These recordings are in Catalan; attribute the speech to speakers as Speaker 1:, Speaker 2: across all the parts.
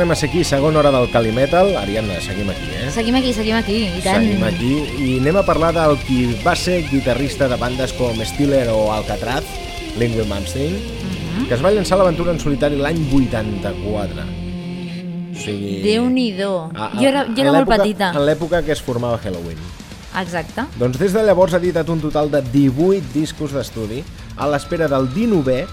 Speaker 1: Tornem a ser aquí, segona hora del Calimetal. Ariadna, seguim aquí, eh?
Speaker 2: Seguim aquí, seguim aquí, i tant.
Speaker 1: Seguim aquí i anem a parlar del qui va ser guitarrista de bandes com Stiller o Alcatraz, Lingwell Malmsteen.
Speaker 2: Uh -huh.
Speaker 3: que es va llançar l'aventura en solitari l'any 84. O sigui...
Speaker 2: Déu-n'hi-do. Jo era, jo era molt petita.
Speaker 3: En l'època que es formava Halloween.
Speaker 2: Exacte.
Speaker 3: Doncs des de llavors ha editat un total de 18 discos d'estudi a l'espera del 19è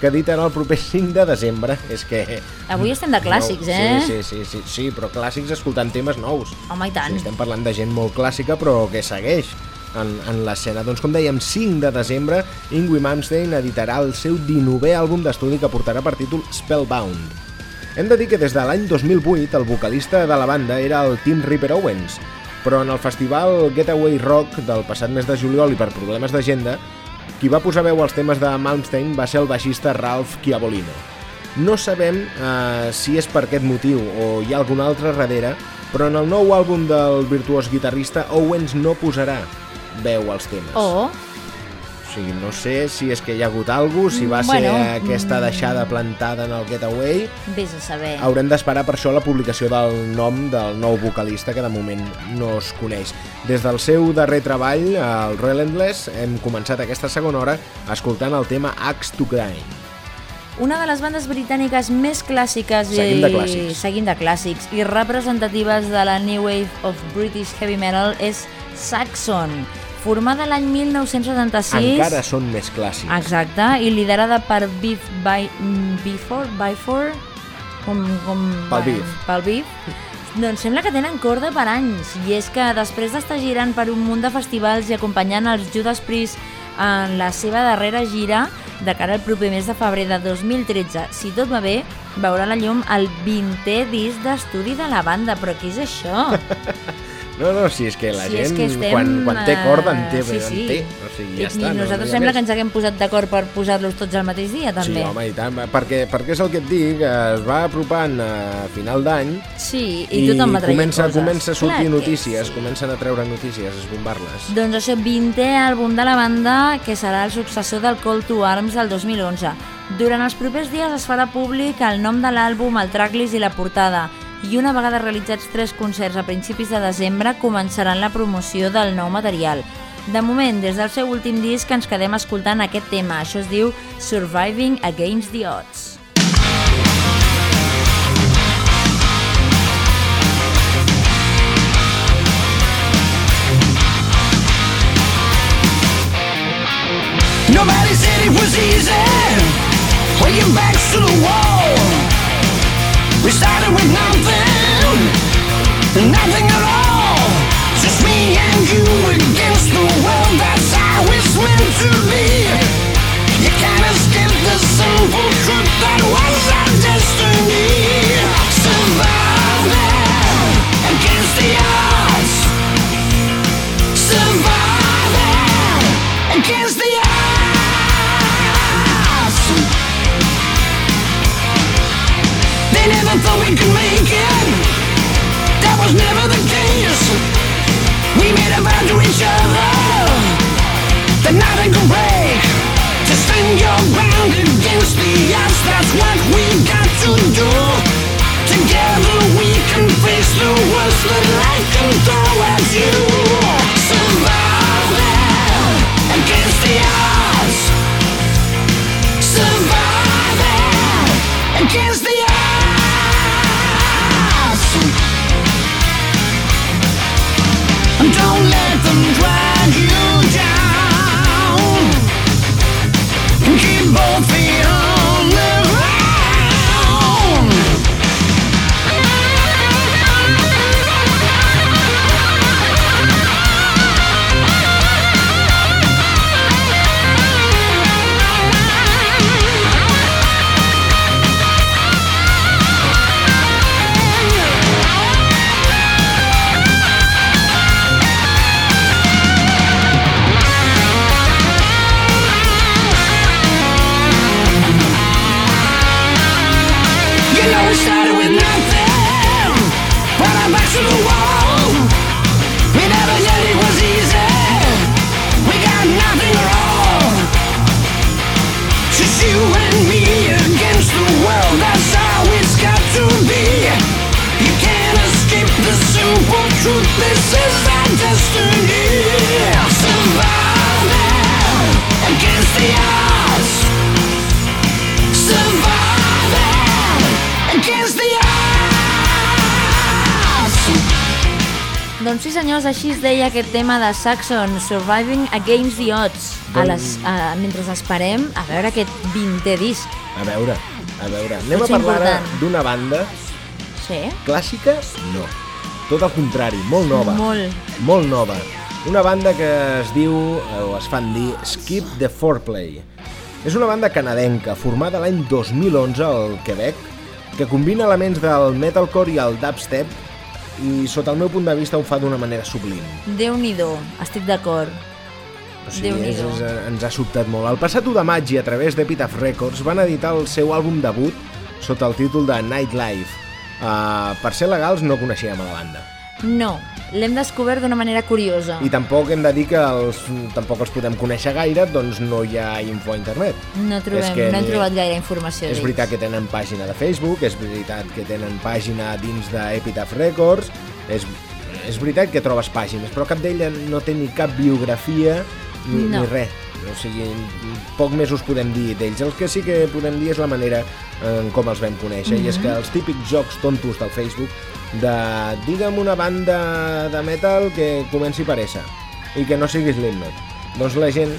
Speaker 3: que editarà el proper 5 de desembre. És que...
Speaker 2: Avui estem de clàssics, eh?
Speaker 3: Sí, sí, sí, sí, sí, però clàssics escoltant temes nous.
Speaker 2: Home, i tant.
Speaker 3: Sí, estem parlant de gent molt clàssica però que segueix en, en l'escena. Doncs com dèiem, 5 de desembre, Ingrid Malmsteen editarà el seu 19è àlbum d'estudi que portarà per títol Spellbound. Hem de dir que des de l'any 2008 el vocalista de la banda era el Tim Ripper Owens, però en el festival Getaway Rock del passat mes de juliol i per problemes d'agenda, qui va posar veu als temes de Malmsteen va ser el baixista Ralph Chiavolino. No sabem eh, si és per aquest motiu o hi ha algun altre darrere, però en el nou àlbum del virtuós guitarrista Owens no posarà veu als temes.
Speaker 2: O,
Speaker 3: O sigui, no sé si és que hi ha hagut alguna si va
Speaker 2: Bueno,
Speaker 3: ser aquesta deixada plantada en el Getaway.
Speaker 2: vés a saber.
Speaker 3: Haurem d'esperar per això la publicació del nom del nou vocalista, que de moment no es coneix. Des del seu darrer treball, el Relentless, hem començat aquesta segona hora escoltant el tema Axe to Grind.
Speaker 2: Una de les bandes britàniques més clàssiques
Speaker 3: Seguim
Speaker 2: i,
Speaker 3: de clàssics.
Speaker 2: seguim de clàssics i representatives de la New Wave of British Heavy Metal és Saxon, formada l'any 1976.
Speaker 3: Encara són més clàssics.
Speaker 2: Exacte, i liderada per Beef by, Before, Before, com, com,
Speaker 3: Pel Beef.
Speaker 2: Pel Beef. Doncs sembla que tenen corda per anys, i és que després d'estar girant per un munt de festivals i acompanyant els Judas Priest en la seva darrera gira, de cara al proper mes de febrer de 2013, si tot va bé, veurà la llum el 20è disc d'estudi de la banda. Però què és això?
Speaker 3: No, no, si és que la
Speaker 2: Si
Speaker 3: gent,
Speaker 2: que estem,
Speaker 3: quan, quan té corda, en té,
Speaker 2: sí, sí.
Speaker 3: en té. O sigui, ja
Speaker 2: I
Speaker 3: està.
Speaker 2: nosaltres
Speaker 3: no,
Speaker 2: sembla
Speaker 3: més.
Speaker 2: que ens haguem posat d'acord per posar-los tots al mateix dia, també.
Speaker 3: Sí, home, i tant, perquè, perquè és el que et dic, es va apropant a final d'any
Speaker 2: Sí, i, tothom va
Speaker 3: comença,
Speaker 2: coses.
Speaker 3: comença a sortir
Speaker 2: Clar
Speaker 3: notícies,
Speaker 2: sí.
Speaker 3: comencen a treure notícies, a esbombar-les.
Speaker 2: Doncs això, 20è àlbum de la banda, que serà el successor del Call to Arms del 2011. Durant els propers dies es farà públic el nom de l'àlbum, el tracklist i la portada, i una vegada realitzats tres concerts a principis de desembre començaran la promoció del nou material. De moment, des del seu últim disc ens quedem escoltant aquest tema. Això es diu Surviving Against the Odds.
Speaker 4: Nobody said it was easy When your back's to the wall We started with nothing Nothing at all. Just me and you against the world That's how it's meant to be. You can't escape the simple truth That was our destiny. Surviving against the odds. Surviving against the odds never thought we could make it. That was never the case. We made a vow to each other. That nothing could break. To stand your ground against the odds That's what we got to do. Together we can face the worst that life can throw at you. Surviving against the odds. Surviving against the
Speaker 2: així es deia aquest tema de Saxon, Surviving Against the Odds, a les, a, mentre esperem a veure aquest 20è disc.
Speaker 3: A veure, a veure. Anem a parlar d'una banda
Speaker 2: Sí?
Speaker 3: clàssica? No. Tot el contrari, molt nova.
Speaker 2: Molt.
Speaker 3: Molt nova. Una banda que es diu, o es fan dir, Skip the Foreplay. És una banda canadenca, formada l'any 2011 al Quebec, que combina elements del metalcore i el dubstep i, sota el meu punt de vista, ho fa d'una manera sublim.
Speaker 2: Déu-n'hi-do, estic d'acord.
Speaker 3: O sigui, és, és, ens ha sobtat molt. El passat 1 de maig i a través d'Epitaph Records van editar el seu àlbum debut sota el títol de Nightlife. Uh, per ser legals no coneixíem a la banda.
Speaker 2: No, l'hem descobert d'una manera curiosa.
Speaker 3: I tampoc hem de dir que els, tampoc els podem conèixer gaire, doncs no hi ha info a internet.
Speaker 2: No,
Speaker 3: És
Speaker 2: trobem,
Speaker 3: que
Speaker 2: no hem
Speaker 3: ni-
Speaker 2: trobat gaire informació
Speaker 3: És veritat que tenen pàgina de Facebook, és veritat que tenen pàgina dins d'Epitaph Records, és, és veritat que trobes pàgines, però cap d'ella no té ni cap biografia ni,
Speaker 2: No.
Speaker 3: ni res. O sigui, poc més us podem dir d'ells. El que sí que podem dir és la manera en com els vam conèixer, i és
Speaker 2: Mhm.
Speaker 3: que els típics jocs tontos del Facebook de digue'm una banda de metal que comenci per S i que no sigui Slipknot. Doncs la gent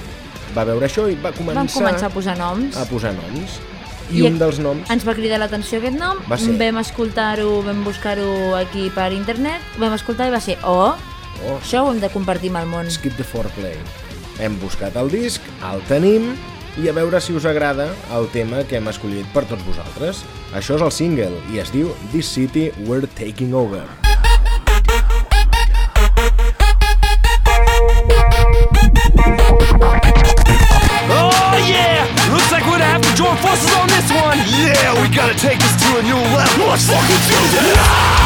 Speaker 3: va veure això i va començar,
Speaker 2: Vam començar a posar noms.
Speaker 3: a posar noms. I,
Speaker 2: I
Speaker 3: un dels noms...
Speaker 2: Ens va cridar l'atenció aquest nom,
Speaker 3: Va ser.
Speaker 2: vam escoltar-ho, vam buscar-ho aquí per internet, vam escoltar i va ser, oh,
Speaker 3: Oh,
Speaker 2: això ho hem de compartir amb el món.
Speaker 3: Skip the Foreplay. Hem buscat el disc, el tenim, i a veure si us agrada el tema que hem escollit per tots vosaltres. Això és el single, i es diu This City We're Taking Over.
Speaker 1: Oh yeah! Looks like we're gonna have to join forces on this one. Yeah, we gotta take this to a new level. Let's fucking do this.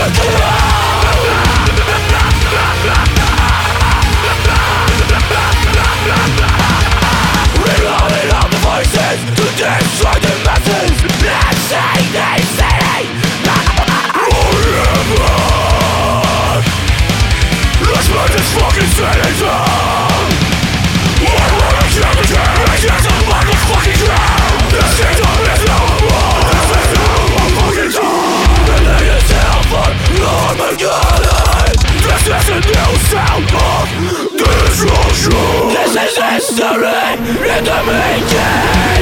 Speaker 1: Reloading This is history in the making!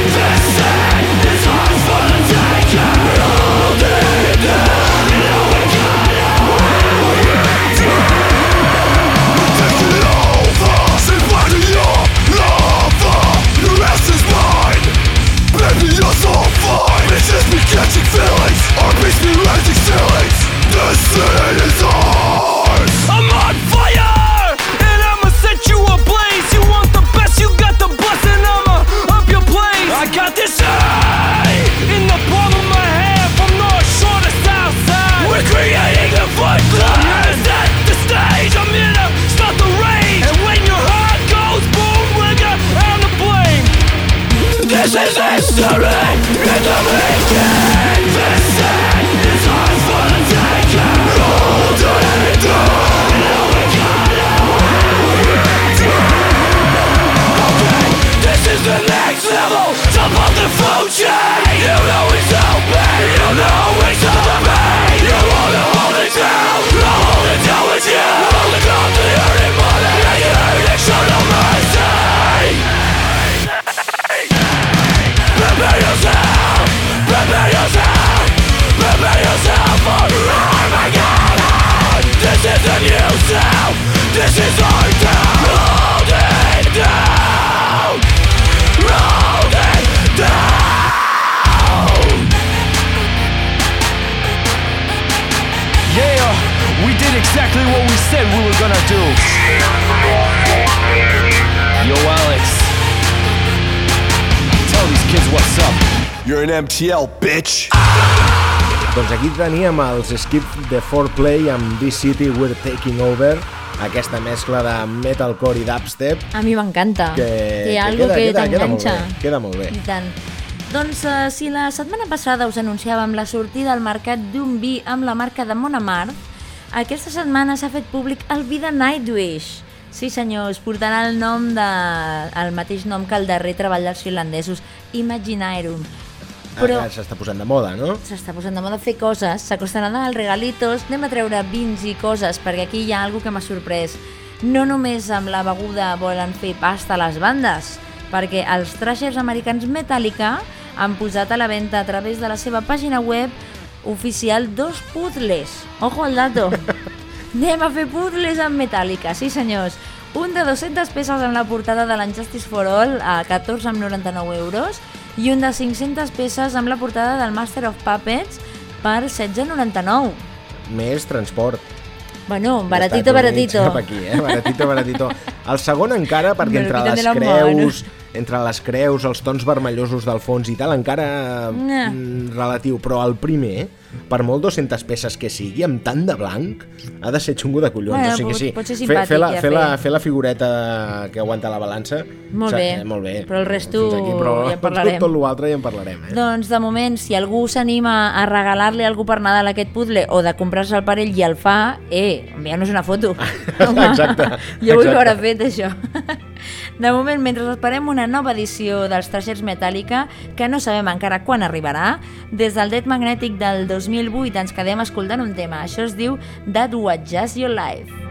Speaker 1: It MTL, bitch.
Speaker 3: Doncs aquí teníem els Skip the Foreplay amb This City We're Taking Over, aquesta mescla de metalcore i dubstep,
Speaker 2: A mi m'encanta.
Speaker 3: que,
Speaker 2: Té
Speaker 3: que
Speaker 2: algo
Speaker 3: queda,
Speaker 2: que
Speaker 3: queda, queda molt
Speaker 2: t'enganxa.
Speaker 3: bé. Queda molt bé.
Speaker 2: I tant. Doncs uh, si la setmana passada us anunciàvem la sortida al mercat d'un vi amb la marca de Monamart, aquesta setmana s'ha fet públic el vi de Nightwish. Sí senyors, portarà el nom de... el mateix nom que el darrer treball dels finlandesos, Imaginarium.
Speaker 1: Però-
Speaker 3: Ah, clar, s'està posant de moda, no?
Speaker 1: s'està posant de moda fer coses, s'acosta Nadal, regalitos, anem a treure vins i coses, perquè aquí hi ha alguna que m'ha sorprès. No només amb la beguda volen fer pasta a les bandes, perquè els Thrashers americans Metallica han posat a la venda a través de la seva pàgina web oficial dos puzzles. Ojo al dato! Anem a fer puzzles amb Metallica, sí senyors. Un de 200 peces amb la portada de l'Unjustice for All a 14,99 euros i un de 500 peces amb la portada del Master of Puppets per 16,99.
Speaker 3: Més transport.
Speaker 1: Bueno, baratito, baratito.
Speaker 3: Cap aquí, eh? Baratito, baratito. El segon encara, perquè entre les creus, entre les creus, els tons vermellosos del fons i tal, encara
Speaker 1: Nah.
Speaker 3: mm, relatiu. Però el primer, per molt 200 peces que sigui, amb tant de blanc, ha de ser xungo de collons.
Speaker 1: Bueno,
Speaker 3: o sigui,
Speaker 1: pot-
Speaker 3: sí,
Speaker 1: pot ser
Speaker 3: fer, fer, la,
Speaker 1: ja
Speaker 3: fer, la,
Speaker 1: fer.
Speaker 3: fer la figureta que aguanta la balança...
Speaker 1: Molt bé,
Speaker 3: eh, molt bé.
Speaker 1: però el resto
Speaker 3: Fins però
Speaker 1: ja en parlarem.
Speaker 3: Tot, tot l'altre ja en parlarem. Eh?
Speaker 1: Doncs de moment, si algú s'anima a regalar-li algú per Nadal aquest puzzle o de comprar-se el parell i el fa, eh, enviar-nos una foto.
Speaker 3: Exacte,
Speaker 1: Jo vull veure fet això. De moment, mentre esperem una nova edició dels Thrashers Metallica, que no sabem encara quan arribarà, des del Dead Magnetic del 2008 ens quedem escoltant un tema. Això es diu That Was Just Your Life.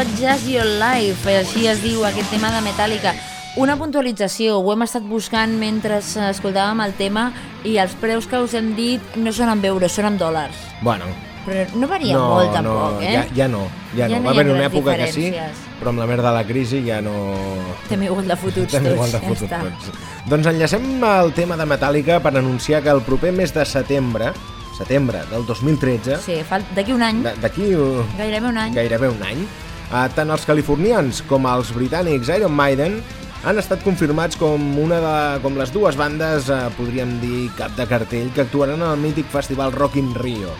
Speaker 2: What Just Your Life, així es diu aquest tema de Metallica. Una puntualització, ho hem estat buscant mentre escoltàvem el tema i els preus que us hem dit no són en euros, són en dòlars.
Speaker 3: Bueno,
Speaker 2: Però no varia
Speaker 3: no,
Speaker 2: molt tampoc,
Speaker 3: no,
Speaker 2: eh?
Speaker 3: ja, ja no, ja,
Speaker 2: Ja
Speaker 3: no.
Speaker 2: no
Speaker 3: Va haver una època que sí, però amb la merda de la crisi ja no...
Speaker 2: Estem igual de fotuts
Speaker 3: Estem
Speaker 2: tots,
Speaker 3: de
Speaker 2: ja
Speaker 3: fotuts
Speaker 2: està.
Speaker 3: tots. Doncs enllacem el tema de Metallica per anunciar que el proper mes de setembre, setembre del 2013,
Speaker 2: Sí, d'aquí un any,
Speaker 3: d'aquí
Speaker 2: gairebé un any,
Speaker 3: gairebé un any, tant els californians com els britànics Iron Maiden han estat confirmats com una de, com les dues bandes, eh, podríem dir, cap de cartell, que actuaran al mític festival Rock in Rio.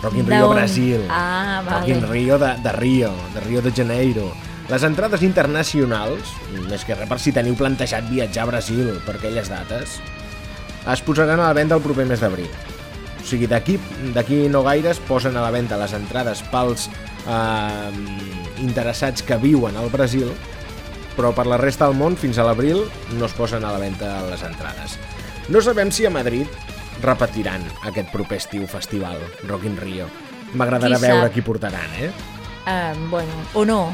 Speaker 3: Rock in Rio? Brasil.
Speaker 2: Ah,
Speaker 3: Rock in
Speaker 2: vale.
Speaker 3: Rio de, de Rio, de Rio de Janeiro. Les entrades internacionals, més que res per si teniu plantejat viatjar a Brasil per aquelles dates, es posaran a la venda el proper mes d'abril. O sigui, d'aquí no gaire es posen a la venda les entrades pels eh, interessats que viuen al Brasil, però per la resta del món fins a l'abril no es posen a la venda les entrades. No sabem si a Madrid repetiran aquest proper estiu festival Rock in Rio. M'agradarà veure qui portaran, eh?
Speaker 2: Ah, bueno, o no.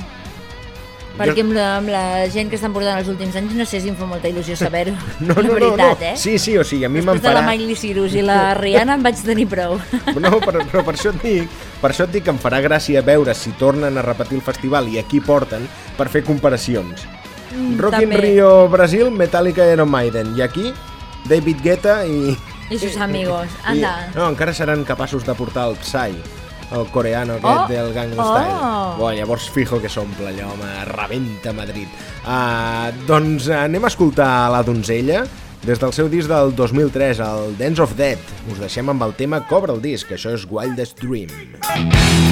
Speaker 2: Perquè amb la, amb la gent que estan portant els últims anys no sé si em fa molta il·lusió saber-ho.
Speaker 3: No,
Speaker 2: la
Speaker 3: no, no,
Speaker 2: veritat,
Speaker 3: no.
Speaker 2: eh?
Speaker 3: Sí, sí, o sigui, a mi me'n
Speaker 2: Després de la. Miley Cyrus i la Rihanna en vaig tenir prou.
Speaker 3: No, però, però per això et dic, per això et dic que em farà gràcia veure si tornen a repetir el festival i aquí porten per fer comparacions.
Speaker 2: Mm,
Speaker 3: Rock in
Speaker 2: també.
Speaker 3: Rio, Brasil, Metallica i Iron Maiden. I aquí, David Guetta i...
Speaker 2: I sus amigos.
Speaker 3: I,
Speaker 2: Anda.
Speaker 3: no, encara seran capaços de portar el Psy, el coreano aquest
Speaker 2: Oh!
Speaker 3: del Gangnam
Speaker 2: Oh!
Speaker 3: Style. Bo, llavors fijo que s'omple allò, home, rebenta Madrid. Uh, doncs anem a escoltar la donzella des del seu disc del 2003, el Dance of Death. Us deixem amb el tema Cobra el disc, això és Wildest Dream.
Speaker 1: I'm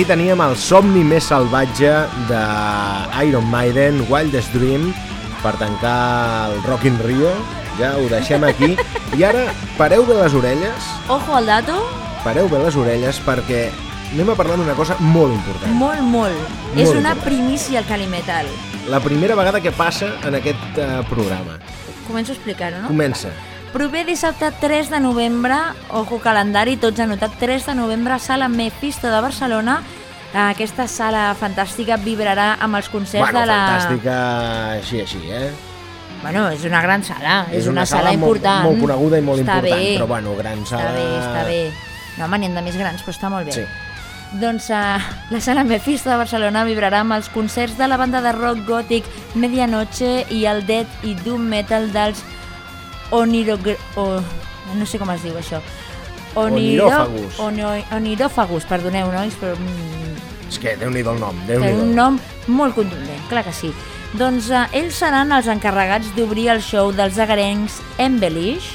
Speaker 3: aquí teníem el somni més salvatge de Iron Maiden, Wildest Dream, per tancar el Rock in Rio. Ja ho deixem aquí. I ara, pareu bé les orelles,
Speaker 2: Ojo al dato,
Speaker 3: pareu bé les orelles perquè anem a parlar d'una cosa molt important.
Speaker 2: molt, molt.
Speaker 3: Molt
Speaker 2: és una
Speaker 3: important.
Speaker 2: primícia al Calimetal.
Speaker 3: La primera vegada que passa en aquest uh, programa.
Speaker 2: Començo a explicar-ho, no?
Speaker 3: Comença.
Speaker 2: Prové dissabte 3 de novembre, ojo calendari, tots anotat, 3 de novembre, sala Mephisto de Barcelona. Aquesta sala fantàstica vibrarà amb els concerts
Speaker 3: Bueno,
Speaker 2: de la...
Speaker 3: fantàstica així, així, eh?
Speaker 2: Bueno, és una gran sala, és, una, sala,
Speaker 3: molt,
Speaker 2: important.
Speaker 3: molt coneguda i molt
Speaker 2: està
Speaker 3: important,
Speaker 2: bé,
Speaker 3: però bueno, gran sala...
Speaker 2: Està bé, està bé. No, home, n'hi ha de més grans, però està molt bé.
Speaker 3: Sí.
Speaker 2: Doncs uh, la sala Mephisto de Barcelona vibrarà amb els concerts de la banda de rock gòtic Medianoche i el death i doom metal dels Oniro... O, no sé com es diu això.
Speaker 3: Oniròfagus.
Speaker 2: Ono, oniròfagus, perdoneu, nois, però mm,
Speaker 3: És que déu-n'hi-do el nom, déu nhi
Speaker 2: un nom molt contundent, clar que sí. Doncs eh, ells seran els encarregats d'obrir el show dels agarencs Embellish,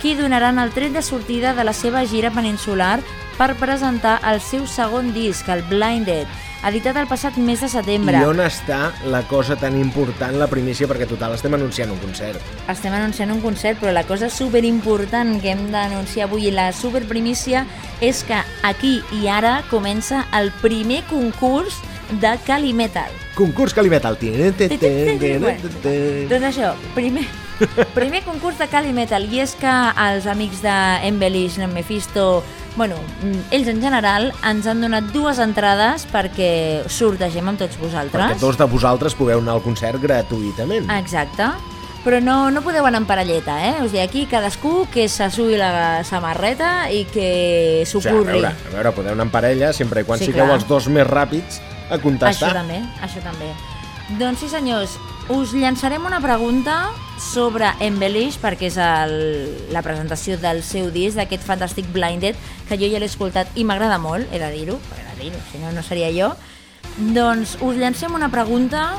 Speaker 2: qui donaran el tret de sortida de la seva gira peninsular per presentar el seu segon disc, el Blinded, editat el passat mes de setembre.
Speaker 3: I on està la cosa tan important, la primícia, perquè total estem anunciant un concert.
Speaker 2: Estem anunciant un concert, però la cosa superimportant que hem d'anunciar avui, i la superprimícia, és que aquí i ara comença el primer concurs de Cali Metal.
Speaker 3: Concurs Calimetal.
Speaker 2: Doncs això, primer, primer concurs de Cali Metal, i és que els amics de Embellish, Mephisto, bueno, mm, ells en general ens han donat dues entrades perquè sortegem amb tots vosaltres.
Speaker 3: Perquè tots de vosaltres pugueu anar al concert gratuïtament.
Speaker 2: Exacte. Però no, no podeu anar en parelleta, eh? O sigui, aquí cadascú que s'assui la samarreta i que s'ho
Speaker 3: O sigui, a
Speaker 2: curri.
Speaker 3: veure, a veure, podeu anar en parella sempre i quan
Speaker 2: Sí,
Speaker 3: sigueu
Speaker 2: clar.
Speaker 3: els dos més ràpids a contestar.
Speaker 2: Això també, això també. Doncs sí, senyors, us llançarem una pregunta sobre Embellish, perquè és el, la presentació del seu disc, d'aquest fantàstic Blinded, que jo ja l'he escoltat i m'agrada molt, he de dir-ho, he de dir-ho, si no, no seria jo. Doncs us llancem una pregunta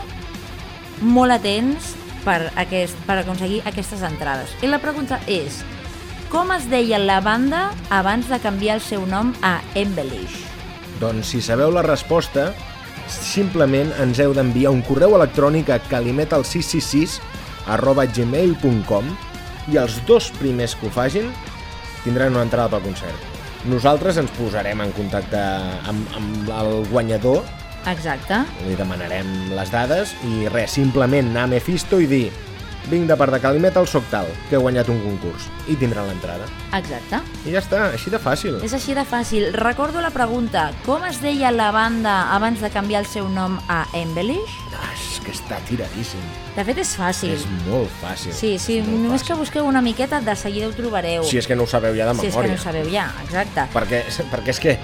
Speaker 2: molt atents per, aquest, per aconseguir aquestes entrades. I la pregunta és, com es deia la banda abans de canviar el seu nom a Embellish?
Speaker 3: Doncs si sabeu la resposta, simplement ens heu d'enviar un correu electrònic a calimetal666 arroba gmail.com i els dos primers que ho fagin tindran una entrada pel concert. Nosaltres ens posarem en contacte amb, amb el guanyador,
Speaker 2: Exacte.
Speaker 3: li demanarem les dades i res, simplement anar a Mephisto i dir vinc de part de Calimetal, soc tal, que he guanyat un concurs i tindran l'entrada.
Speaker 2: Exacte.
Speaker 3: I ja està, així de fàcil.
Speaker 2: És així de fàcil. Recordo la pregunta. Com es deia la banda abans de canviar el seu nom a Embellish?
Speaker 3: Ah, és que està tiradíssim.
Speaker 2: De fet, és fàcil.
Speaker 3: És molt fàcil.
Speaker 2: Sí, sí, només
Speaker 3: fàcil.
Speaker 2: que busqueu una miqueta, de seguida ho trobareu.
Speaker 3: Si és que no ho sabeu ja de
Speaker 2: si és que
Speaker 3: memòria.
Speaker 2: no ho sabeu ja, exacte.
Speaker 3: perquè, perquè és que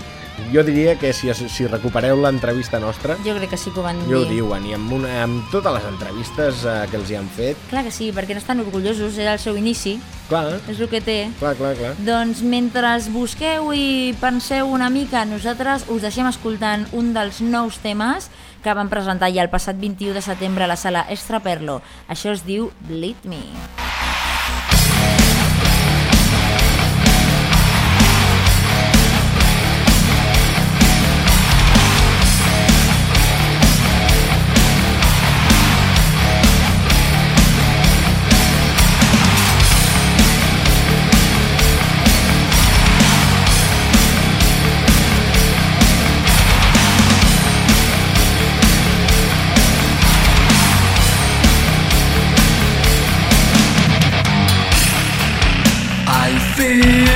Speaker 3: jo diria que si, si recupereu l'entrevista nostra,
Speaker 2: Jo crec que sí que ho van
Speaker 3: ja ho
Speaker 2: dir.
Speaker 3: diuen, i amb, una, amb totes les entrevistes eh, que els hi han fet,
Speaker 2: Clar que sí, perquè n'estan orgullosos, era el seu inici,
Speaker 3: clar,
Speaker 2: és el que té.
Speaker 3: clar, clar, clar.
Speaker 2: Doncs mentre busqueu i penseu una mica, nosaltres us deixem escoltant un dels nous temes que van presentar ja el passat 21 de setembre a la sala Extraperlo. Això es diu Bleed Me.
Speaker 1: I feel the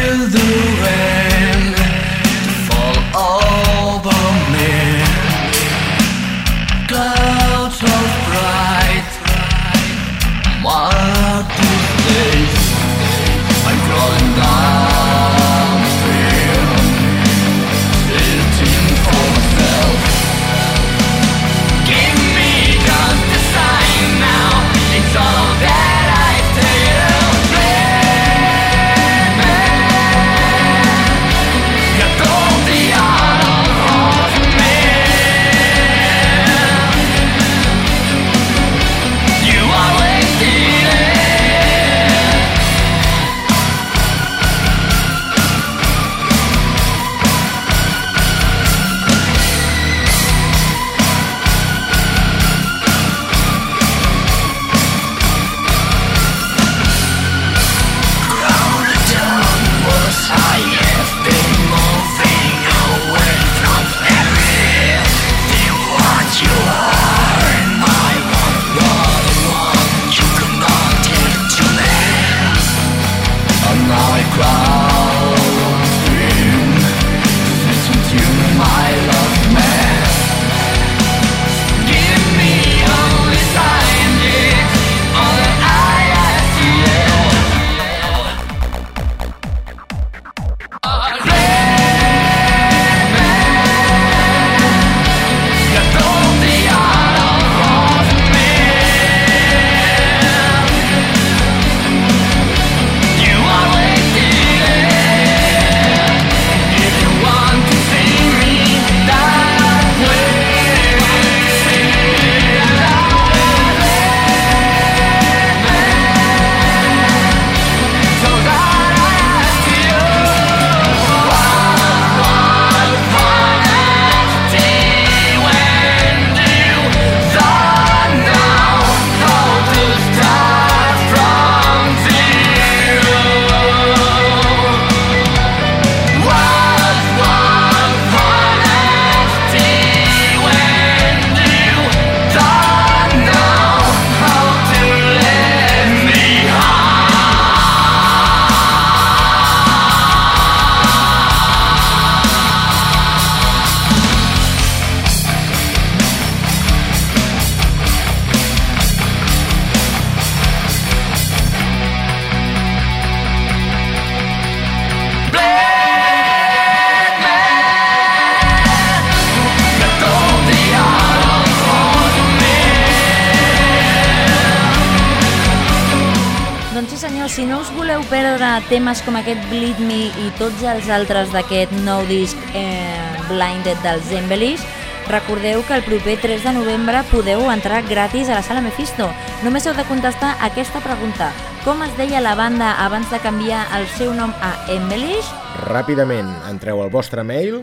Speaker 2: si no us voleu perdre temes com aquest Bleed Me i tots els altres d'aquest nou disc eh, Blinded dels Embellish, recordeu que el proper 3 de novembre podeu entrar gratis a la sala Mephisto. Només heu de contestar aquesta pregunta. Com es deia la banda abans de canviar el seu nom a Embellish?
Speaker 3: Ràpidament, entreu al vostre mail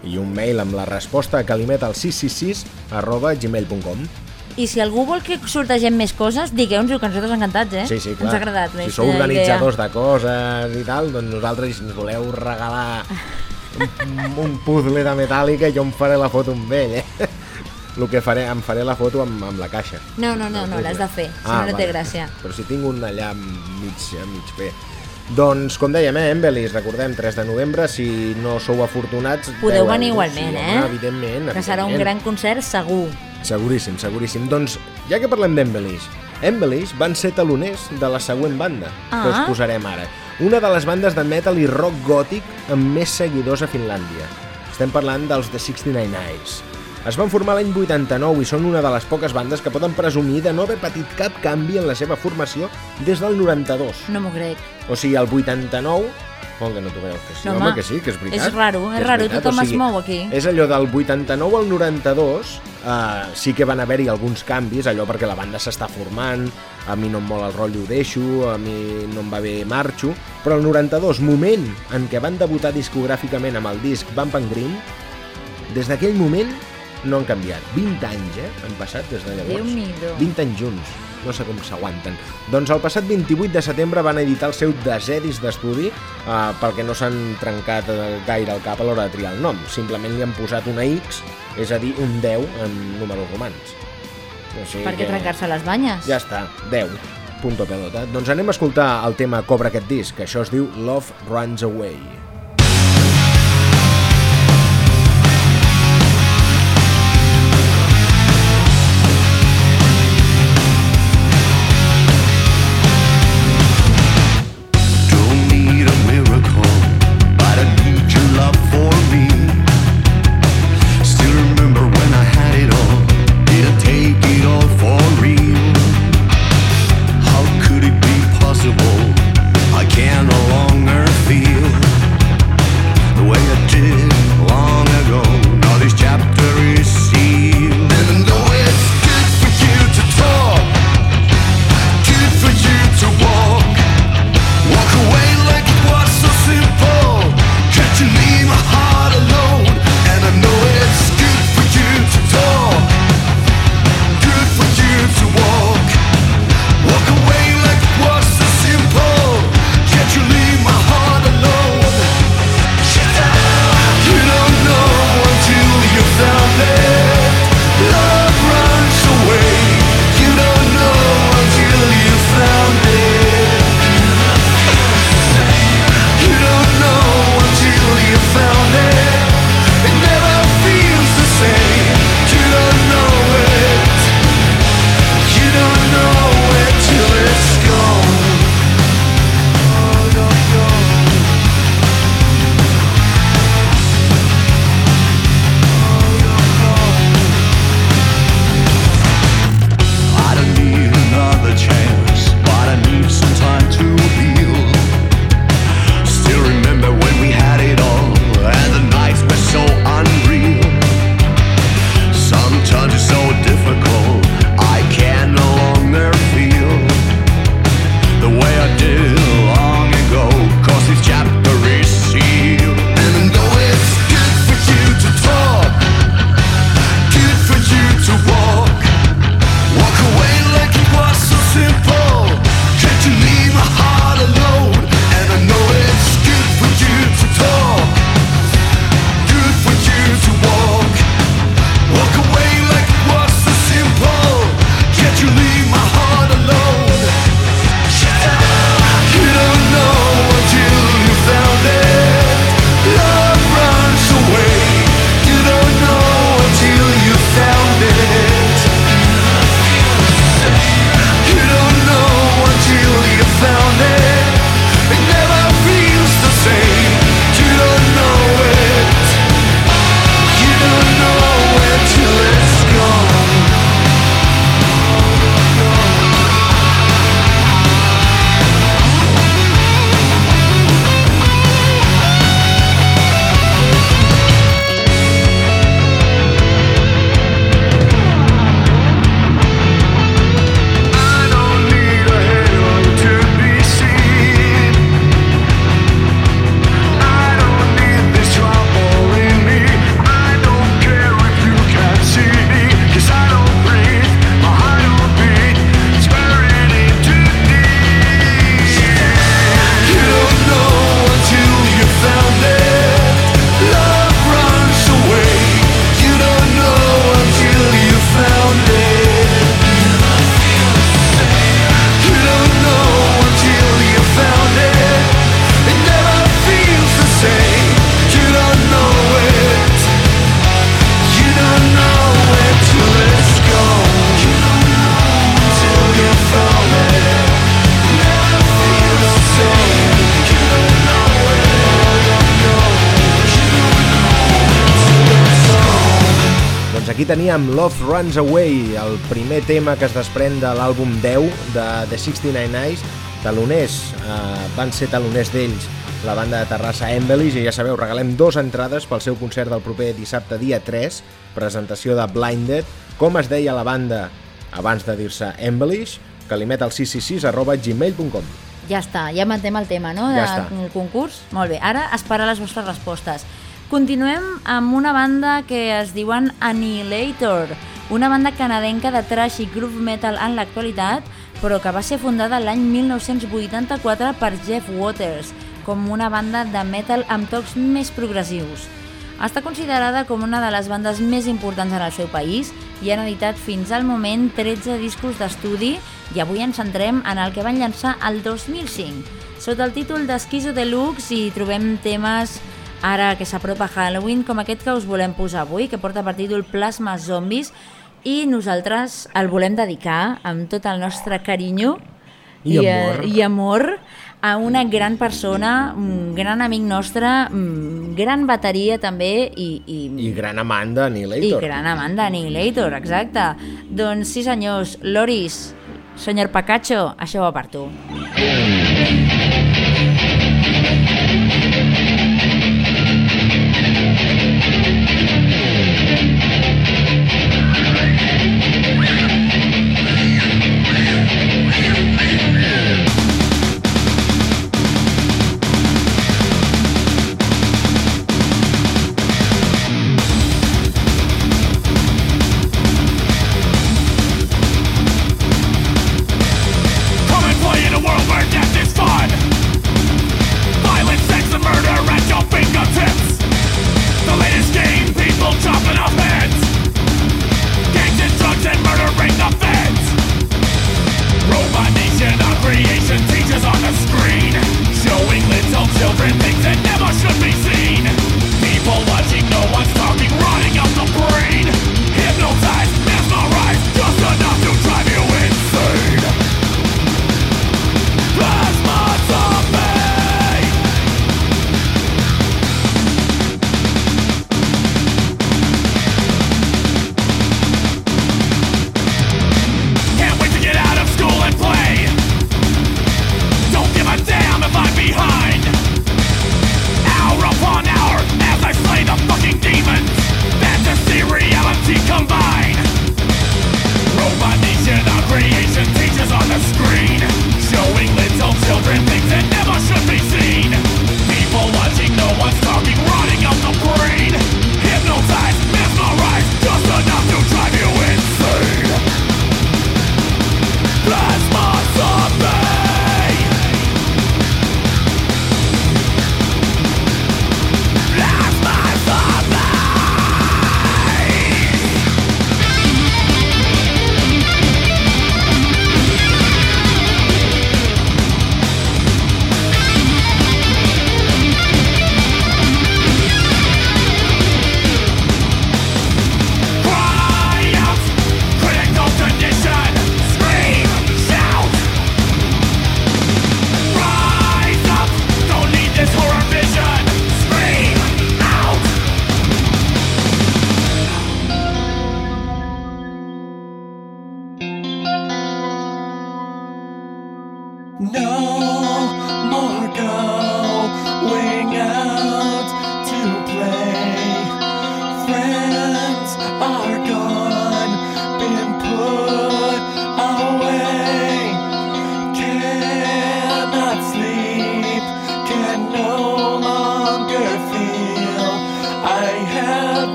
Speaker 3: i un mail amb la resposta a calimet al 666 arroba gmail.com
Speaker 2: I si algú vol que sortegem més coses, digueu-nos-ho, que nosaltres encantats, eh?
Speaker 3: Sí, sí, clar.
Speaker 2: Ens ha agradat.
Speaker 3: Si sou
Speaker 2: idea.
Speaker 3: organitzadors de coses i tal, doncs nosaltres si ens voleu regalar un, un puzzle de metàl·lica, jo em faré la foto amb ell, eh? El que faré, em faré la foto amb, amb la caixa.
Speaker 2: No, no, no, no l'has de fer, si no, no té gràcia.
Speaker 3: Però si tinc un allà mig, mig fer. Doncs, com dèiem, eh, Embelis, recordem, 3 de novembre, si no sou afortunats...
Speaker 2: Podeu venir igualment,
Speaker 3: sí,
Speaker 2: eh?
Speaker 3: Home, evidentment,
Speaker 2: Que serà un gran concert segur.
Speaker 3: Seguríssim, seguríssim. Doncs, ja que parlem d'Embelish, Embelish van ser taloners de la següent banda,
Speaker 2: Ah.
Speaker 3: que us posarem ara. Una de les bandes de metal i rock gòtic amb més seguidors a Finlàndia. Estem parlant dels The 69 Eyes. Es van formar l'any 89 i són una de les poques bandes que poden presumir de no haver patit cap canvi en la seva formació des del 92.
Speaker 2: No m'ho crec.
Speaker 3: O sigui, el 89... Com que no t'ho creus? Que sí,
Speaker 2: No,
Speaker 3: home,
Speaker 2: home,
Speaker 3: que sí, que és veritat.
Speaker 2: és raro, és
Speaker 3: que
Speaker 2: raro,
Speaker 3: veritat.
Speaker 2: tothom es mou aquí.
Speaker 3: És allò del 89 al 92, eh, sí que van haver-hi alguns canvis, allò perquè la banda s'està formant, a mi no em mola el rotllo ho deixo, a mi no em va bé marxo, però el 92, moment en què van debutar discogràficament amb el disc Bump and Green, des d'aquell moment no han canviat. 20 anys, eh, han passat des de llavors.
Speaker 2: Déu-n'hi-do.
Speaker 3: 20 anys junts. No sé com s'aguanten. Doncs el passat 28 de setembre van editar el seu desè disc d'estudi eh, perquè no s'han trencat eh, gaire el cap a l'hora de triar el nom. Simplement li han posat una X, és a dir, un 10 en números romans. O sigui
Speaker 2: Per què trencar-se les banyes?
Speaker 3: Ja està, 10. Punto pelota. Doncs anem a escoltar el tema Cobra aquest disc, que això es diu Love Runs Away. Teníem Love Runs Away, el primer tema que es desprèn de l'àlbum 10 de The 69 Eyes. Taloners, eh, van ser taloners d'ells la banda de Terrassa Embellish i ja sabeu, regalem dos entrades pel seu concert del proper dissabte dia 3, presentació de Blinded. Com es deia la banda abans de dir-se Embellish? Que li met al 666 arroba gmail.com.
Speaker 2: Ja està, ja mantem el tema, no?
Speaker 3: Ja
Speaker 2: de-
Speaker 3: està.
Speaker 2: El concurs. Molt bé, ara esperar les vostres respostes. Continuem amb una banda que es diuen Annihilator, una banda canadenca de trash i groove metal en l'actualitat, però que va ser fundada l'any 1984 per Jeff Waters, com una banda de metal amb tocs més progressius. Està considerada com una de les bandes més importants en el seu país i han editat fins al moment 13 discos d'estudi i avui ens centrem en el que van llançar el 2005. Sota el títol d'Esquizo Deluxe hi trobem temes ara que s'apropa Halloween com aquest que us volem posar avui, que porta per títol Plasma Zombies i nosaltres el volem dedicar amb tot el nostre carinyo
Speaker 3: I
Speaker 2: eh,
Speaker 3: amor.
Speaker 2: i amor a una gran persona, un gran amic nostre, mm, gran bateria també i, i,
Speaker 3: I gran amant
Speaker 2: i
Speaker 3: d'Annihilator.
Speaker 2: gran amant d'Annihilator, exacte. Doncs sí senyors, Loris, senyor Pacacho, això va per tu.
Speaker 1: Come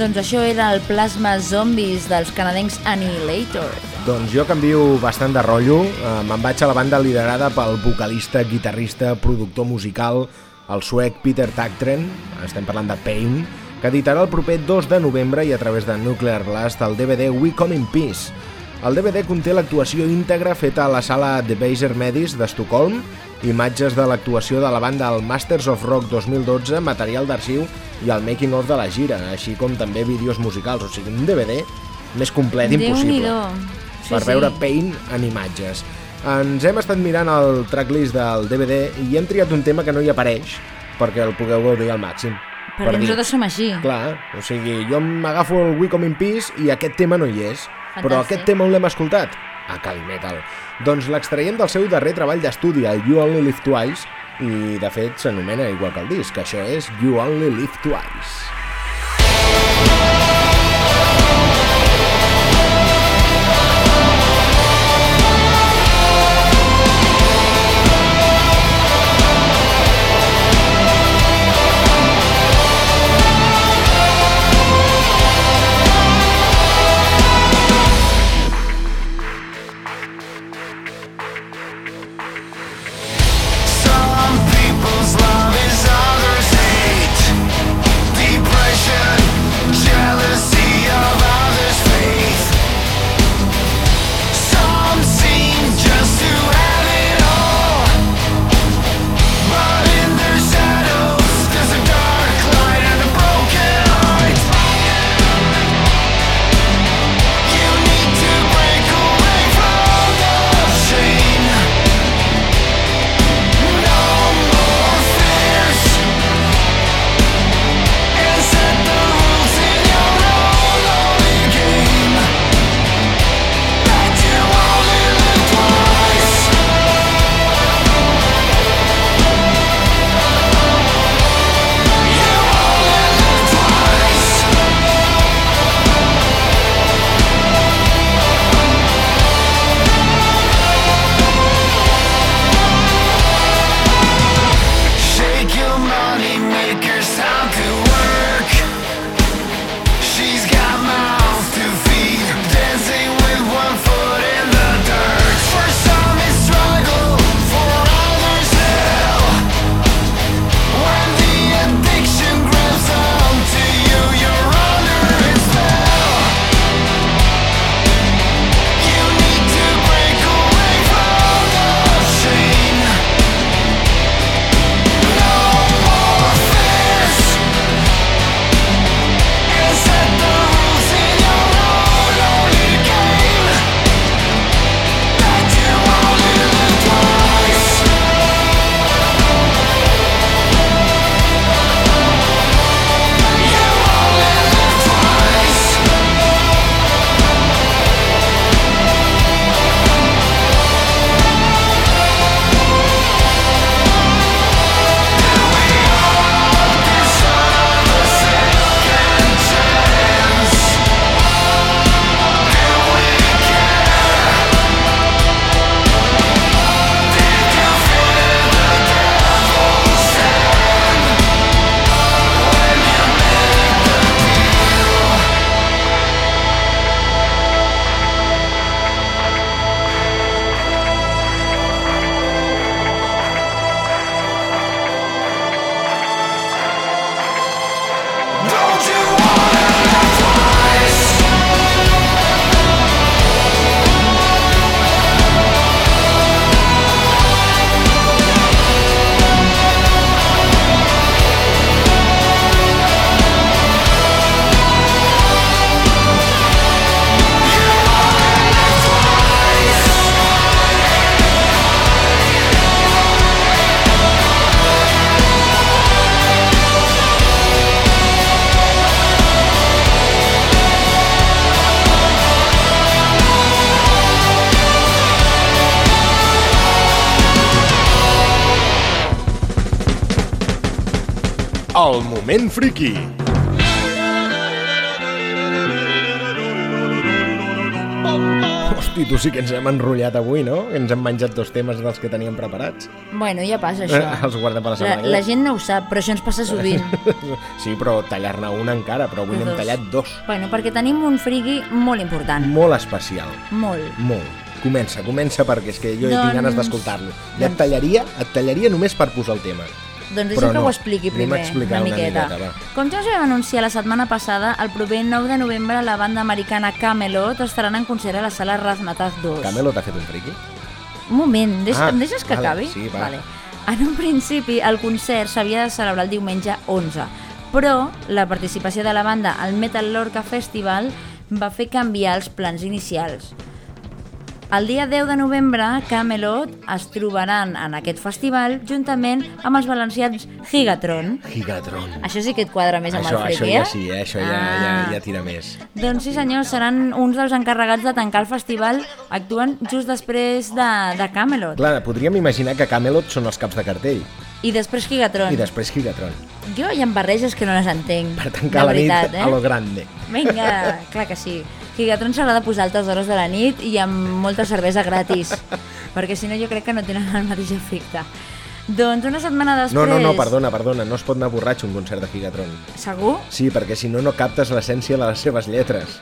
Speaker 2: Doncs això era el Plasma Zombies dels canadencs Annihilator.
Speaker 5: Doncs jo canvio bastant de rotllo, eh, me'n vaig a la banda liderada pel vocalista, guitarrista, productor musical, el suec Peter Tactren, estem parlant de Pain, que editarà el proper 2 de novembre i a través de Nuclear Blast el DVD We Come in Peace. El DVD conté l'actuació íntegra feta a la sala The Baser Medis d'Estocolm, imatges de l'actuació de la banda al Masters of Rock 2012, material d'arxiu i el making of de la gira, així com també vídeos musicals, o sigui, un DVD més complet impossible.
Speaker 2: Sí,
Speaker 5: per
Speaker 2: sí.
Speaker 5: veure Pain en imatges. Ens hem estat mirant el tracklist del DVD i hem triat un tema que no hi apareix perquè el pugueu gaudir al màxim.
Speaker 2: Perquè
Speaker 5: Per dir-
Speaker 2: nosaltres som així.
Speaker 5: Clar, o sigui, jo m'agafo el We Come in Peace i aquest tema no hi és. Però
Speaker 2: Fantàstic.
Speaker 5: aquest tema on l'hem escoltat? A Cali Metal. Doncs l'extraiem del seu darrer treball d'estudi, el You Only Live Twice, i de fet s'anomena igual que el disc, això és You Only Live Twice. Moment friki. Hòstia,
Speaker 3: i tu sí que ens hem enrotllat avui, no? Ens hem menjat dos temes dels que teníem preparats.
Speaker 2: Bueno, ja passa això.
Speaker 3: Eh, els guardem per la
Speaker 2: la,
Speaker 3: setmana
Speaker 2: la
Speaker 3: ve.
Speaker 2: gent no ho sap, però això ens passa sovint.
Speaker 3: Sí, però tallar-ne una encara, però avui n'hem tallat dos.
Speaker 2: bueno, perquè tenim un frigui molt important.
Speaker 3: Molt especial,
Speaker 2: Molt.
Speaker 3: molt. Comença, comença perquè és que jo
Speaker 2: Doncs-
Speaker 3: tinc ganes d'escoltar-lo. Ja et
Speaker 2: doncs-
Speaker 3: tallaria, et tallaria només per posar el tema.
Speaker 2: Doncs deixa'm que
Speaker 3: no.
Speaker 2: ho expliqui primer, una
Speaker 3: una
Speaker 2: miqueta.
Speaker 3: miqueta, va.
Speaker 2: Com ja us vam anunciar la setmana passada, el proper 9 de novembre la banda americana Camelot estaran en concert a la sala Razmataz 2.
Speaker 3: Camelot ha fet un friqui?
Speaker 2: Un moment, deix,
Speaker 3: Ah,
Speaker 2: em deixes que
Speaker 3: vale,
Speaker 2: acabi?
Speaker 3: sí, va.
Speaker 2: Vale. En un principi, el concert s'havia de celebrar el diumenge 11, però la participació de la banda al Metal Lorca Festival va fer canviar els plans inicials. El dia 10 de novembre, Camelot es trobaran en aquest festival juntament amb els valencians Gigatron.
Speaker 3: Gigatron.
Speaker 2: Això sí que et quadra més amb
Speaker 3: Això,
Speaker 2: el
Speaker 3: això
Speaker 2: friki,
Speaker 3: ja
Speaker 2: eh?
Speaker 3: sí, eh? això ja, ja,
Speaker 2: Ah.
Speaker 3: ja tira més.
Speaker 2: Doncs sí senyors, seran uns dels encarregats de tancar el festival actuant just després de, de Camelot.
Speaker 3: Clar, podríem imaginar que Camelot són els caps de cartell
Speaker 2: I després Gigatron.
Speaker 3: i després Gigatron.
Speaker 2: Jo hi ha barreges que no les entenc.
Speaker 3: Per tancar la
Speaker 2: veritat,
Speaker 3: nit
Speaker 2: eh?
Speaker 3: a lo grande.
Speaker 2: Vinga, clar que sí. Gigatron s'haurà de posar a altes hores de la nit i amb molta cervesa gratis, perquè si no jo crec que no tenen el mateix efecte. Doncs una setmana després...
Speaker 3: No, no, no, perdona, perdona, no es pot anar borratxo un concert de Gigatron.
Speaker 2: Segur?
Speaker 3: Sí, perquè si no, no captes l'essència de les seves lletres,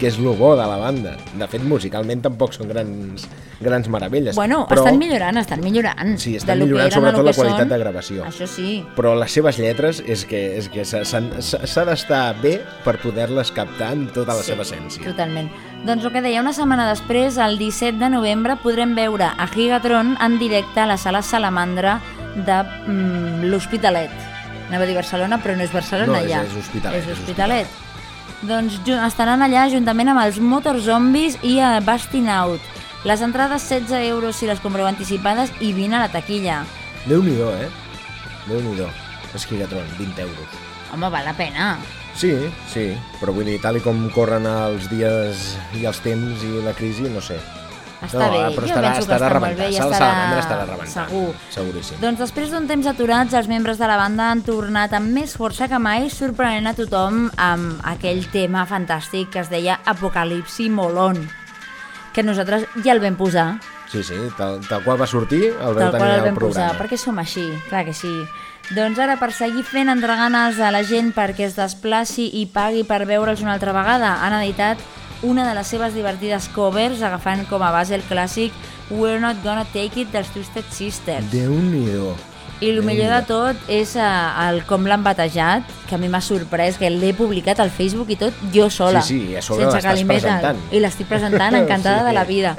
Speaker 3: que és lo bo de la banda. De fet, musicalment tampoc són grans, grans meravelles.
Speaker 2: Bueno,
Speaker 3: però,
Speaker 2: estan millorant, estan millorant.
Speaker 3: Sí, estan millorant
Speaker 2: eren
Speaker 3: sobretot la qualitat
Speaker 2: són.
Speaker 3: de gravació.
Speaker 2: Això sí.
Speaker 3: Però les seves lletres és que, és que s'ha d'estar bé per poder-les captar en tota la
Speaker 2: Sí,
Speaker 3: seva essència.
Speaker 2: Totalment. Doncs el que deia, una setmana després, el 17 de novembre, podrem veure a Gigatron en directe a la sala Salamandra de mm, l'Hospitalet. Anava a dir Barcelona, però no és Barcelona
Speaker 3: No, és-
Speaker 2: ja.
Speaker 3: és Hospitalet,
Speaker 2: És
Speaker 3: és
Speaker 2: Hospitalet. Doncs estaran allà juntament amb els Motor Zombies i a Busting Out. Les entrades 16 euros si les compreu anticipades i 20 a la taquilla.
Speaker 3: Déu-n'hi-do, eh? Déu-n'hi-do. És Gigatron, 20 euros.
Speaker 2: Home, val la pena.
Speaker 3: Sí, sí, però vull dir, tal i com corren els dies i els temps i la crisi, no sé.
Speaker 2: Està
Speaker 3: no,
Speaker 2: bé,
Speaker 3: però
Speaker 2: jo
Speaker 3: estarà,
Speaker 2: penso que
Speaker 3: estarà
Speaker 2: està molt bé i estarà-
Speaker 3: Salamandra estarà rebentant.
Speaker 2: segur.
Speaker 3: Seguríssim.
Speaker 2: Doncs després d'un temps aturats, els membres de la banda han tornat amb més força que mai, sorprenent a tothom amb aquell tema fantàstic que es deia Apocalipsi Molón, que nosaltres ja el vam posar,
Speaker 3: Sí, sí, tal, tal qual va sortir, el vau
Speaker 2: tal
Speaker 3: tenir
Speaker 2: qual el vam
Speaker 3: programa.
Speaker 2: posar, perquè som així, clar que sí. Doncs ara, per seguir fent entreganes a la gent perquè es desplaci i pagui per veure'ls una altra vegada, han editat una de les seves divertides covers agafant com a base el clàssic We're Not Gonna Take It dels Twisted Sisters.
Speaker 3: Déu-n'hi-do.
Speaker 2: I el millor de tot és eh, el com l'han batejat, que a mi m'ha sorprès, que l'he publicat al Facebook i tot jo sola.
Speaker 3: Sí, sí, a sobre l'estàs presentant.
Speaker 2: I l'estic presentant encantada
Speaker 3: Sí.
Speaker 2: de la vida.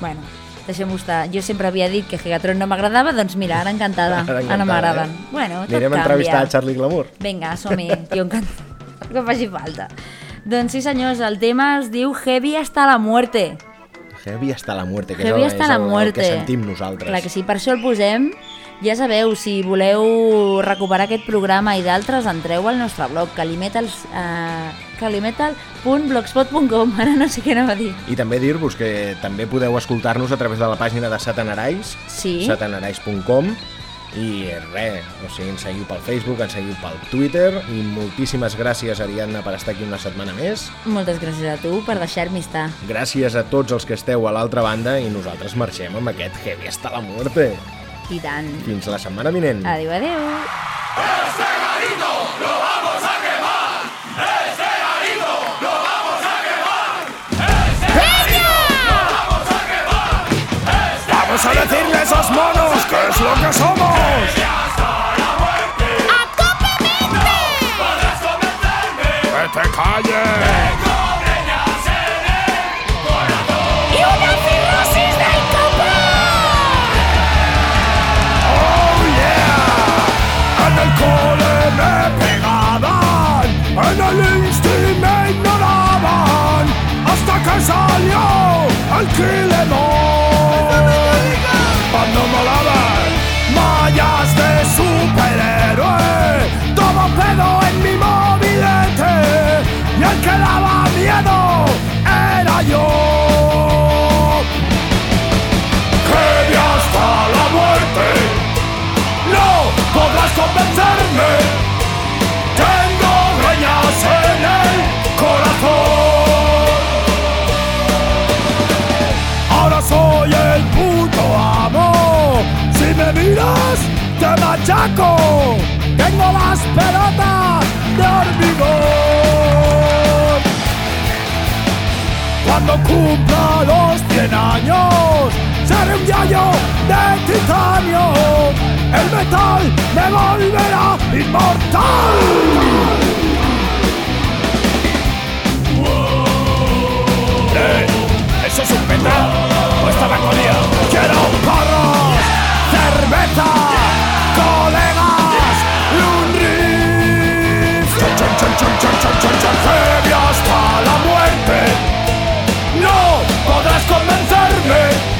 Speaker 2: Bueno, deixem-ho estar. Jo sempre havia dit que Gigatron no m'agradava, doncs mira, ara encantada.
Speaker 3: Ara
Speaker 2: Ara,
Speaker 3: encantada,
Speaker 2: m'agraden.
Speaker 3: eh?
Speaker 2: Bueno, tot
Speaker 3: Anirem a
Speaker 2: canvia.
Speaker 3: entrevistar a Charlie Glamour.
Speaker 2: Vinga, som-hi, tio, encantat. El que faci falta. Doncs sí, senyors, el tema es diu Heavy hasta la muerte.
Speaker 3: Heavy hasta la muerte, que
Speaker 2: Heavy
Speaker 3: és, el,
Speaker 2: hasta
Speaker 3: és
Speaker 2: la
Speaker 3: el, el
Speaker 2: muerte.
Speaker 3: que sentim nosaltres.
Speaker 2: Clar que sí, per això el posem. Ja sabeu, si voleu recuperar aquest programa i d'altres, entreu al nostre blog calimetals, uh, calimetal.blogspot.com Ara no sé què anava a dir.
Speaker 3: I també dir-vos que també podeu escoltar-nos a través de la pàgina de Satanarais,
Speaker 2: Sí.
Speaker 3: satanarais.com i res, o sigui, ens seguiu pel Facebook, ens seguiu pel Twitter i moltíssimes gràcies, Ariadna, per estar aquí una setmana més.
Speaker 2: Moltes gràcies a tu per deixar-me estar.
Speaker 3: Gràcies a tots els que esteu a l'altra banda i nosaltres marxem amb aquest Heavy hasta la muerte.
Speaker 2: i tant.
Speaker 3: Fins la setmana vinent.
Speaker 2: Adéu, adéu.
Speaker 1: Lo vamos a quemar! Este Garito, lo
Speaker 6: vamos
Speaker 1: a quemar! Este Garito, lo vamos a quemar! Vamos a decirle a monos que es lo que somos. ¡A tope mente!
Speaker 7: ¡Que te calles! Te machaco. Tengo las pelotas de hormigón. Cuando cumpla los 100 años, seré un yayo de titanio. El metal me volverá inmortal. ¿Eso es un metal? ¿O esta melancolía? ¡Quiero! helveta Kolegas yeah! Un rift Chon, chon, chon, hasta la muerte No podrás convencerme!